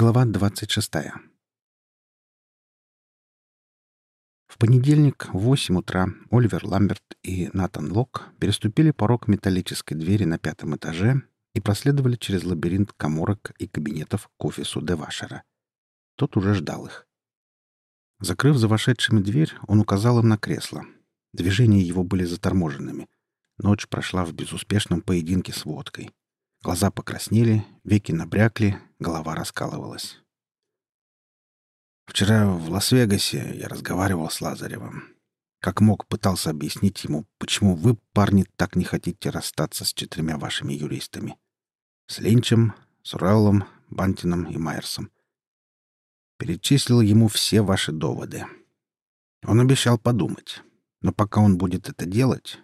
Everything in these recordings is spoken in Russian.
Глава 26. В понедельник в 8 утра Оливер Ламберт и Натан Лок переступили порог металлической двери на пятом этаже и проследовали через лабиринт коморок и кабинетов к офису Девашера. Тот уже ждал их. Закрыв за вошедшими дверь, он указал им на кресло. Движения его были заторможенными. Ночь прошла в безуспешном поединке с водкой. Глаза покраснели, веки набрякли, голова раскалывалась. Вчера в Лас-Вегасе я разговаривал с Лазаревым. Как мог, пытался объяснить ему, почему вы, парни, так не хотите расстаться с четырьмя вашими юристами. С Линчем, с Уреллом, Бантином и Майерсом. Перечислил ему все ваши доводы. Он обещал подумать. Но пока он будет это делать,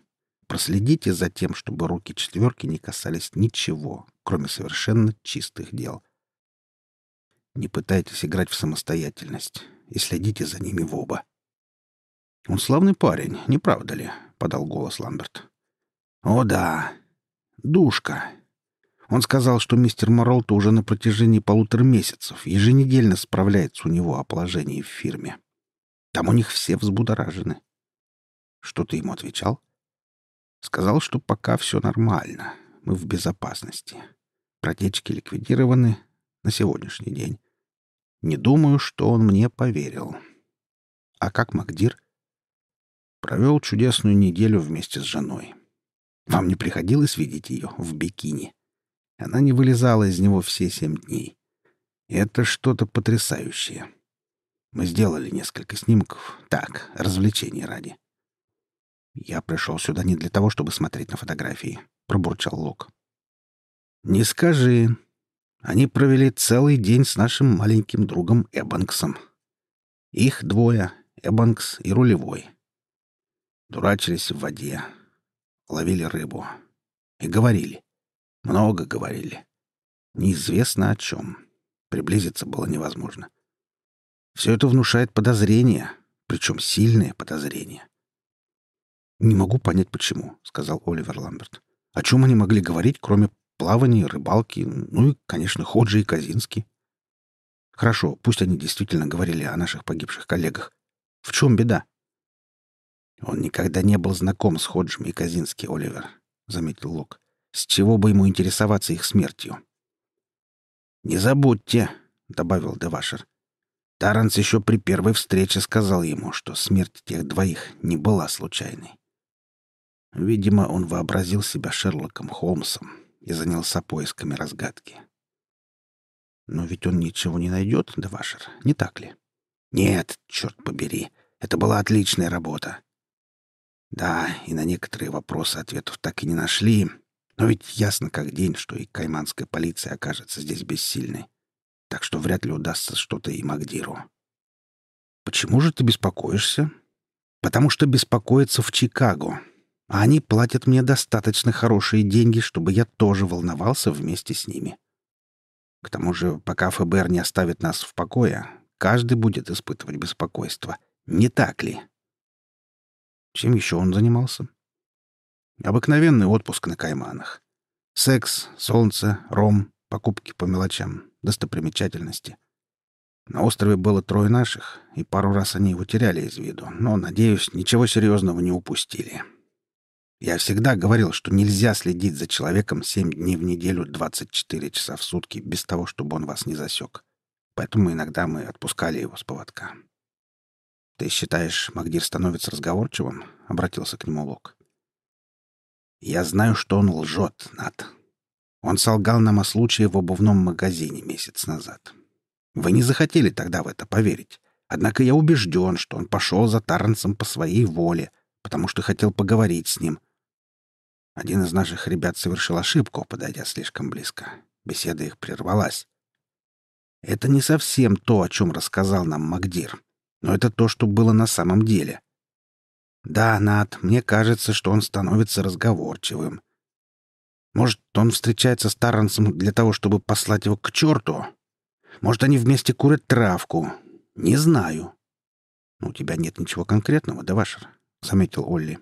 Проследите за тем, чтобы руки четверки не касались ничего, кроме совершенно чистых дел. Не пытайтесь играть в самостоятельность и следите за ними в оба. «Он славный парень, не правда ли?» — подал голос Ламберт. «О да. Душка. Он сказал, что мистер Моролто уже на протяжении полутора месяцев еженедельно справляется у него о положении в фирме. Там у них все взбудоражены. Что ты ему отвечал?» Сказал, что пока все нормально, мы в безопасности. Протечки ликвидированы на сегодняшний день. Не думаю, что он мне поверил. А как Магдир? Провел чудесную неделю вместе с женой. Вам не приходилось видеть ее в бикини? Она не вылезала из него все семь дней. Это что-то потрясающее. Мы сделали несколько снимков. Так, развлечений ради. «Я пришел сюда не для того, чтобы смотреть на фотографии», — пробурчал Лок. «Не скажи. Они провели целый день с нашим маленьким другом Эбанксом. Их двое — Эбанкс и рулевой. Дурачились в воде, ловили рыбу и говорили. Много говорили. Неизвестно о чем. Приблизиться было невозможно. Все это внушает подозрения, причем сильные подозрения. «Не могу понять, почему», — сказал Оливер Ламберт. «О чем они могли говорить, кроме плавания, рыбалки, ну и, конечно, Ходжи и Казински?» «Хорошо, пусть они действительно говорили о наших погибших коллегах. В чем беда?» «Он никогда не был знаком с Ходжем и Казински, Оливер», — заметил Лок. «С чего бы ему интересоваться их смертью?» «Не забудьте», — добавил Девашер. Таранс еще при первой встрече сказал ему, что смерть тех двоих не была случайной. Видимо, он вообразил себя Шерлоком Холмсом и занялся поисками разгадки. Но ведь он ничего не найдет, Девашер, не так ли? Нет, черт побери, это была отличная работа. Да, и на некоторые вопросы ответов так и не нашли, но ведь ясно как день, что и кайманская полиция окажется здесь бессильной. Так что вряд ли удастся что-то и Магдиру. Почему же ты беспокоишься? Потому что беспокоиться в Чикаго, а они платят мне достаточно хорошие деньги, чтобы я тоже волновался вместе с ними. К тому же, пока ФБР не оставит нас в покое, каждый будет испытывать беспокойство. Не так ли? Чем еще он занимался? Обыкновенный отпуск на Кайманах. Секс, солнце, ром, покупки по мелочам, достопримечательности. На острове было трое наших, и пару раз они его теряли из виду, но, надеюсь, ничего серьезного не упустили. Я всегда говорил, что нельзя следить за человеком семь дней в неделю, 24 часа в сутки, без того, чтобы он вас не засек. Поэтому иногда мы отпускали его с поводка. «Ты считаешь, Магдир становится разговорчивым?» — обратился к нему Лок. «Я знаю, что он лжет, Над. Он солгал нам о случае в обувном магазине месяц назад. Вы не захотели тогда в это поверить. Однако я убежден, что он пошел за Тарренсом по своей воле, потому что хотел поговорить с ним, один из наших ребят совершил ошибку, подойдя слишком близко. Беседа их прервалась. Это не совсем то, о чем рассказал нам Магдир, но это то, что было на самом деле. Да, Над, мне кажется, что он становится разговорчивым. Может, он встречается с Таррансом для того, чтобы послать его к черту? Может, они вместе курят травку? Не знаю. «Ну, — У тебя нет ничего конкретного, да, Вашер? — заметил Олли.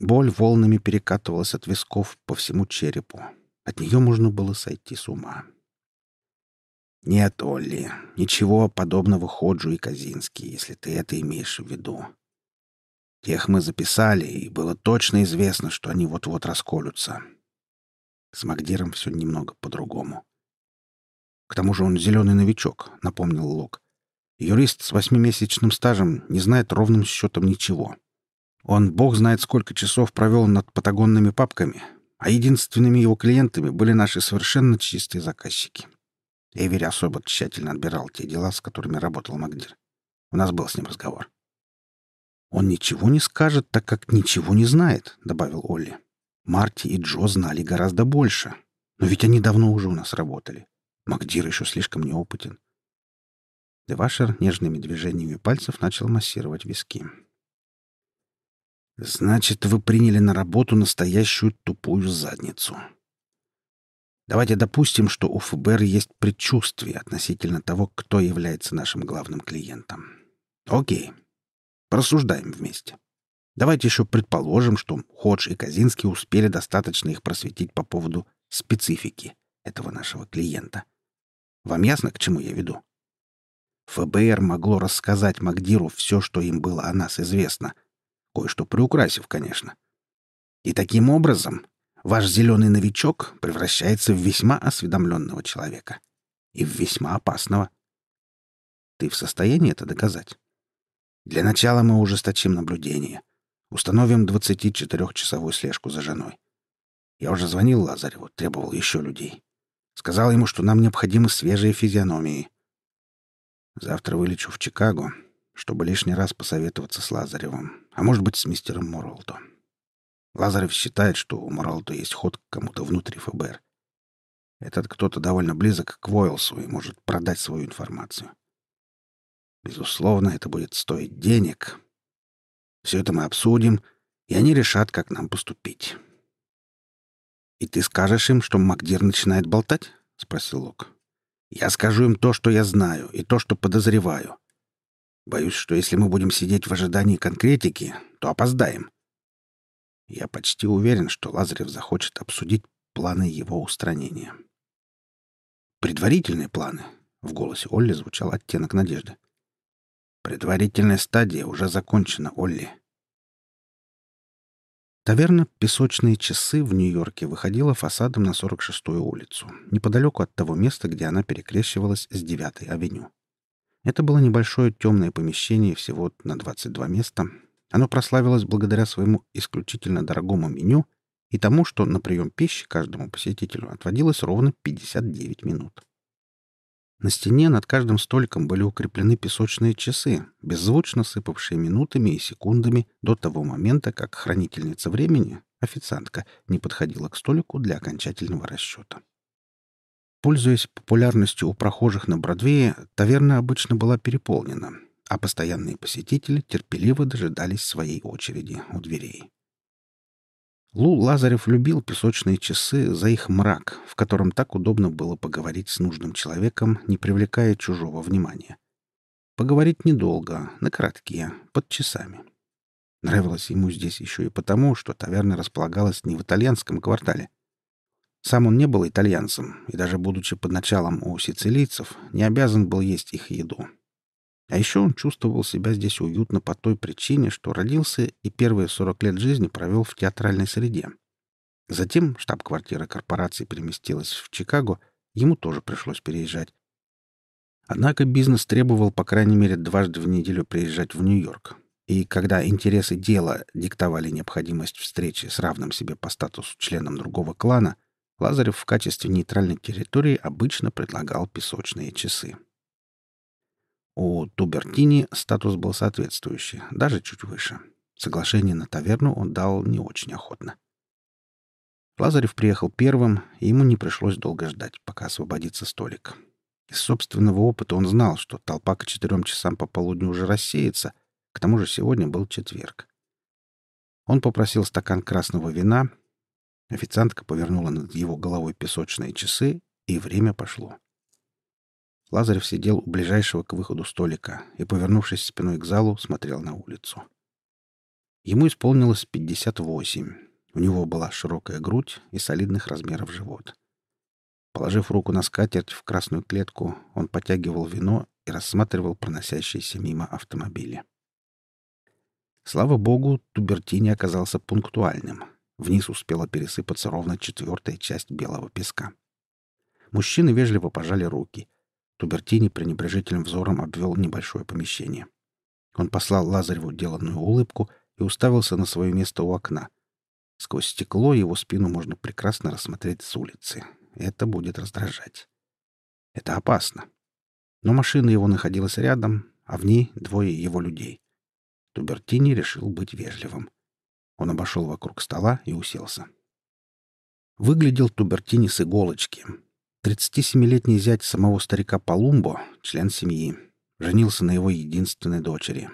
Боль волнами перекатывалась от висков по всему черепу. От нее можно было сойти с ума. Нет, Олли, ничего подобного Ходжу и Казинский, если ты это имеешь в виду. Тех мы записали, и было точно известно, что они вот-вот расколются. С Магдиром все немного по-другому. К тому же он зеленый новичок, напомнил Лок. Юрист с восьмимесячным стажем не знает ровным счетом ничего. Он бог знает сколько часов провел над патагонными папками, а единственными его клиентами были наши совершенно чистые заказчики. Эвери особо тщательно отбирал те дела, с которыми работал Магдир. У нас был с ним разговор. «Он ничего не скажет, так как ничего не знает», — добавил Олли. «Марти и Джо знали гораздо больше. Но ведь они давно уже у нас работали. Магдир еще слишком неопытен. Девашер нежными движениями пальцев начал массировать виски. «Значит, вы приняли на работу настоящую тупую задницу. Давайте допустим, что у ФБР есть предчувствие относительно того, кто является нашим главным клиентом. Окей. Просуждаем вместе. Давайте еще предположим, что Ходж и Казинский успели достаточно их просветить по поводу специфики этого нашего клиента. Вам ясно, к чему я веду?» ФБР могло рассказать Магдиру все, что им было о нас известно. Кое-что приукрасив, конечно. И таким образом ваш зеленый новичок превращается в весьма осведомленного человека. И в весьма опасного. Ты в состоянии это доказать? Для начала мы ужесточим наблюдение. Установим 24-часовую слежку за женой. Я уже звонил Лазареву, требовал еще людей. Сказал ему, что нам необходимы свежие физиономии — Завтра вылечу в Чикаго, чтобы лишний раз посоветоваться с Лазаревым, а может быть, с мистером Моролто. Лазарев считает, что у Моролто есть ход к кому-то внутри ФБР. Этот кто-то довольно близок к Войлсу и может продать свою информацию. Безусловно, это будет стоить денег. Все это мы обсудим, и они решат, как нам поступить. «И ты скажешь им, что Макдир начинает болтать?» — спросил Лок. Я скажу им то, что я знаю, и то, что подозреваю. Боюсь, что если мы будем сидеть в ожидании конкретики, то опоздаем. Я почти уверен, что Лазарев захочет обсудить планы его устранения. Предварительные планы. В голосе Олли звучал оттенок надежды. Предварительная стадия уже закончена, Олли. Таверна «Песочные часы» в Нью-Йорке выходила фасадом на 46-ю улицу, неподалеку от того места, где она перекрещивалась с 9-й авеню. Это было небольшое темное помещение всего на 22 места. Оно прославилось благодаря своему исключительно дорогому меню и тому, что на прием пищи каждому посетителю отводилось ровно 59 минут. На стене над каждым столиком были укреплены песочные часы, беззвучно сыпавшие минутами и секундами до того момента, как хранительница времени, официантка, не подходила к столику для окончательного расчета. Пользуясь популярностью у прохожих на Бродвее, таверна обычно была переполнена, а постоянные посетители терпеливо дожидались своей очереди у дверей. Лу Лазарев любил песочные часы за их мрак, в котором так удобно было поговорить с нужным человеком, не привлекая чужого внимания. Поговорить недолго, на короткие, под часами. Нравилось ему здесь еще и потому, что таверна располагалась не в итальянском квартале. Сам он не был итальянцем, и даже будучи под началом у сицилийцев, не обязан был есть их еду. А еще он чувствовал себя здесь уютно по той причине, что родился и первые 40 лет жизни провел в театральной среде. Затем штаб-квартира корпорации переместилась в Чикаго, ему тоже пришлось переезжать. Однако бизнес требовал по крайней мере дважды в неделю приезжать в Нью-Йорк. И когда интересы дела диктовали необходимость встречи с равным себе по статусу членом другого клана, Лазарев в качестве нейтральной территории обычно предлагал песочные часы. У Тубертини статус был соответствующий, даже чуть выше. Соглашение на таверну он дал не очень охотно. Лазарев приехал первым, и ему не пришлось долго ждать, пока освободится столик. Из собственного опыта он знал, что толпа к четырем часам пополудни уже рассеется, к тому же сегодня был четверг. Он попросил стакан красного вина, официантка повернула над его головой песочные часы, и время пошло. Лазарев сидел у ближайшего к выходу столика и, повернувшись спиной к залу, смотрел на улицу. Ему исполнилось 58. У него была широкая грудь и солидных размеров живот. Положив руку на скатерть в красную клетку, он потягивал вино и рассматривал проносящиеся мимо автомобили. Слава богу, Тубертини оказался пунктуальным. Вниз успела пересыпаться ровно четвертая часть белого песка. Мужчины вежливо пожали руки. Тубертини пренебрежительным взором обвел небольшое помещение. Он послал Лазареву деланную улыбку и уставился на свое место у окна. Сквозь стекло его спину можно прекрасно рассмотреть с улицы. Это будет раздражать. Это опасно. Но машина его находилась рядом, а в ней двое его людей. Тубертини решил быть вежливым. Он обошел вокруг стола и уселся. Выглядел Тубертини с иголочки. 37-летний зять самого старика Палумбо, член семьи, женился на его единственной дочери.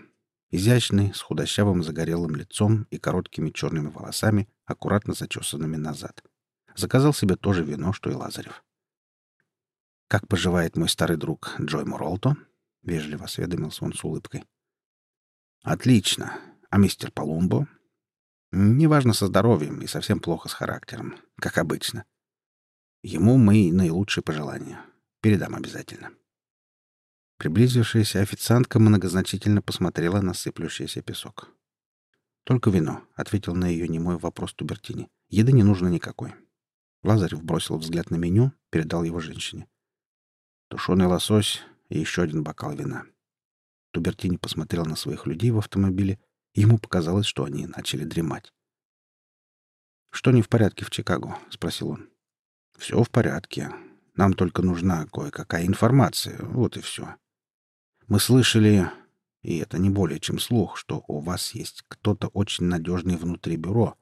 Изящный, с худощавым загорелым лицом и короткими черными волосами, аккуратно зачесанными назад. Заказал себе тоже вино, что и Лазарев. «Как поживает мой старый друг Джой Муролто?» — вежливо осведомился он с улыбкой. «Отлично. А мистер Палумбо?» «Неважно со здоровьем и совсем плохо с характером, как обычно. Ему мои наилучшие пожелания. Передам обязательно». Приблизившаяся официантка многозначительно посмотрела на сыплющийся песок. «Только вино», — ответил на ее немой вопрос Тубертини. «Еды не нужно никакой». Лазарев бросил взгляд на меню, передал его женщине. Тушеный лосось и еще один бокал вина. Тубертини посмотрел на своих людей в автомобиле, ему показалось, что они начали дремать. «Что не в порядке в Чикаго?» — спросил он. «Все в порядке. Нам только нужна кое-какая информация. Вот и все. Мы слышали, и это не более чем слух, что у вас есть кто-то очень надежный внутри бюро,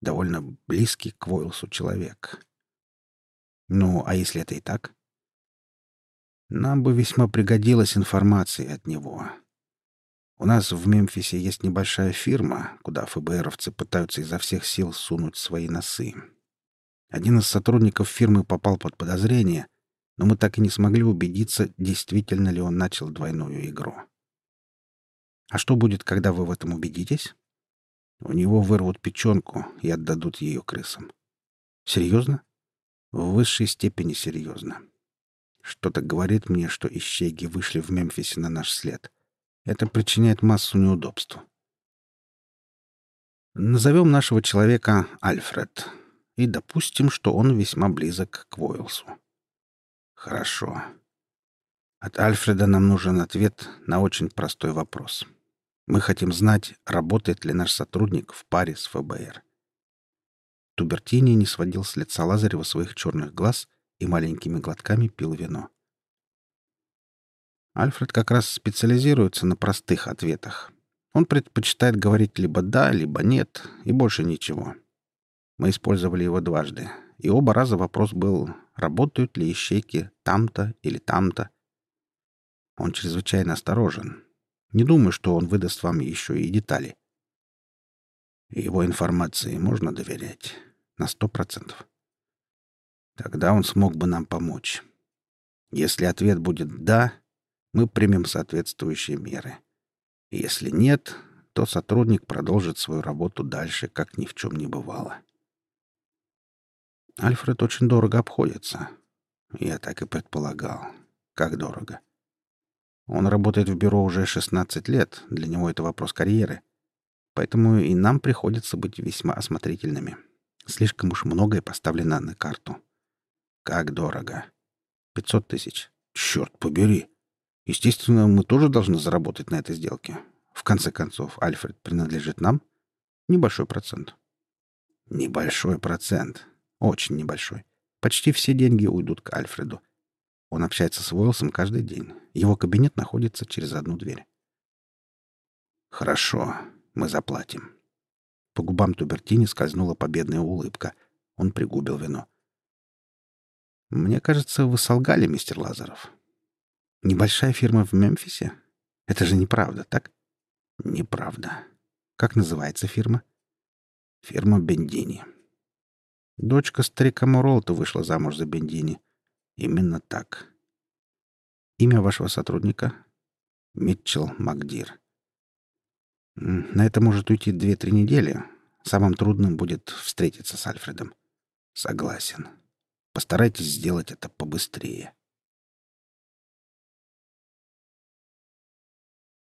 довольно близкий к Войлсу человек. Ну, а если это и так? Нам бы весьма пригодилась информация от него. У нас в Мемфисе есть небольшая фирма, куда ФБРовцы пытаются изо всех сил сунуть свои носы. Один из сотрудников фирмы попал под подозрение, но мы так и не смогли убедиться, действительно ли он начал двойную игру. А что будет, когда вы в этом убедитесь? У него вырвут печенку и отдадут ее крысам. Серьезно? В высшей степени серьезно. Что-то говорит мне, что ищейки вышли в Мемфисе на наш след. Это причиняет массу неудобств. Назовем нашего человека Альфред и допустим, что он весьма близок к Войлсу. Хорошо. От Альфреда нам нужен ответ на очень простой вопрос. Мы хотим знать, работает ли наш сотрудник в паре с ФБР. Тубертини не сводил с лица Лазарева своих черных глаз и маленькими глотками пил вино. Альфред как раз специализируется на простых ответах. Он предпочитает говорить либо «да», либо «нет» и больше ничего. Мы использовали его дважды, и оба раза вопрос был, работают ли ищейки там-то или там-то. Он чрезвычайно осторожен. Не думаю, что он выдаст вам еще и детали. Его информации можно доверять на сто процентов. Тогда он смог бы нам помочь. Если ответ будет «да», мы примем соответствующие меры. Если нет, то сотрудник продолжит свою работу дальше, как ни в чем не бывало. Альфред очень дорого обходится. Я так и предполагал. Как дорого. Он работает в бюро уже 16 лет. Для него это вопрос карьеры. Поэтому и нам приходится быть весьма осмотрительными. Слишком уж многое поставлено на карту. Как дорого. 500 тысяч. Черт побери. Естественно, мы тоже должны заработать на этой сделке. В конце концов, Альфред принадлежит нам. Небольшой процент. Небольшой процент. Очень небольшой. Почти все деньги уйдут к Альфреду. Он общается с Уэлсом каждый день. Его кабинет находится через одну дверь. «Хорошо, мы заплатим». По губам Тубертини скользнула победная улыбка. Он пригубил вино. «Мне кажется, вы солгали, мистер Лазаров. Небольшая фирма в Мемфисе? Это же неправда, так?» «Неправда. Как называется фирма?» «Фирма Бендини». Дочка старика Муролта вышла замуж за Бендини. Именно так. Имя вашего сотрудника? Митчелл Макдир. На это может уйти две-три недели. Самым трудным будет встретиться с Альфредом. Согласен. Постарайтесь сделать это побыстрее.